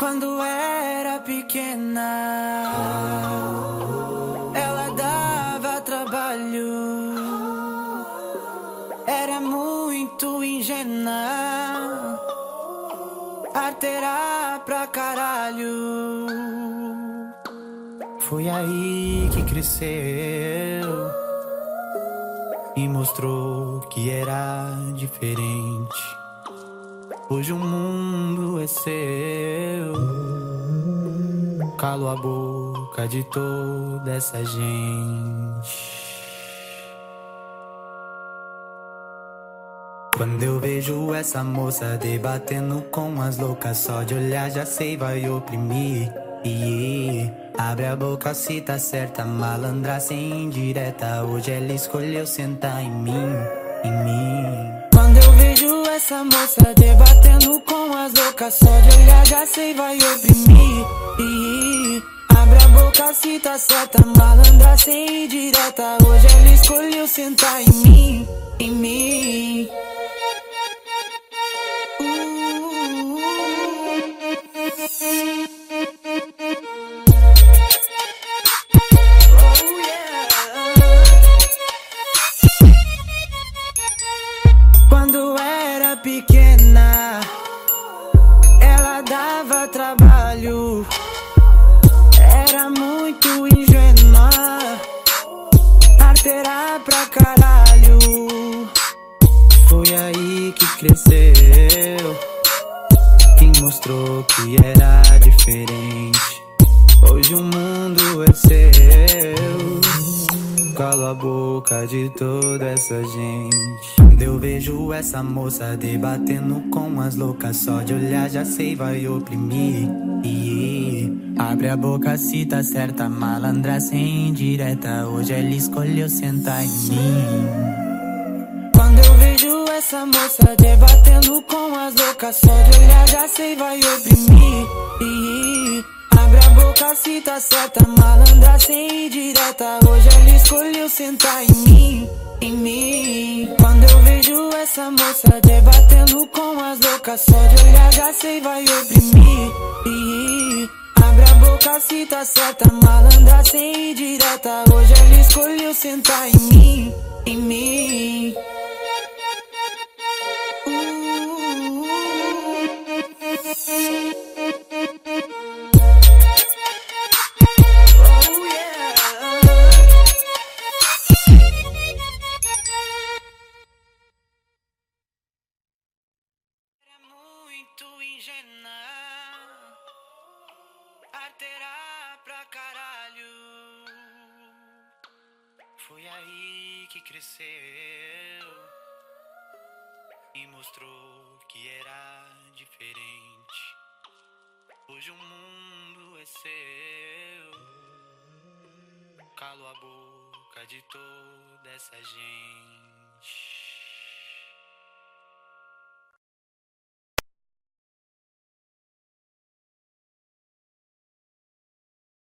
Quando era pequena, ela dava trabalho. Era muito ingênua, arteira pra caralho. Foi aí que cresceu e mostrou que era diferente. Hoje o mundo é seu. Calo a boca de toda essa gente. Quando eu vejo essa moça debatendo com as loucas, só de olhar já sei vai oprimir. E abre a boca se tá certa, malandra sem indireta. Hoje ela escolheu sentar em mim, em mim. Quando eu vejo essa moça debatendo com as loucas, só de olhar já sei vai oprimir. Abre a boca se tá certa, malandra sem indireta. Hoje ela escolheu sentar em mim, em mim. Pequena, ela dava trabalho. Era muito ingênua, arteira pra caralho. Foi aí que cresceu e mostrou que era diferente. Hoje o mundo é seu. Cala a boca de toda essa gente. Quando eu vejo essa moça debatendo com as loucas, só de olhar já sei vai oprimir. Abre a boca se tá certa, malandra sem indireta. Hoje ela escolheu sentar em mim. Quando eu vejo essa moça debatendo com as loucas, só de olhar já sei vai oprimir. Abre a boca se tá certa, malandra sem indireta. Hoje ela escolheu sentar em mim, em mim. Vejo essa moça debatendo com as loucas, só de olhar já sei vai oprimir. Abre a boca se tá certa, malandra sem indireta. Hoje ela escolheu sentar em mim, em mim. Arteira pra caralho. Foi aí que cresceu e mostrou que era diferente. Hoje o mundo é seu. Calo a boca de toda essa gente.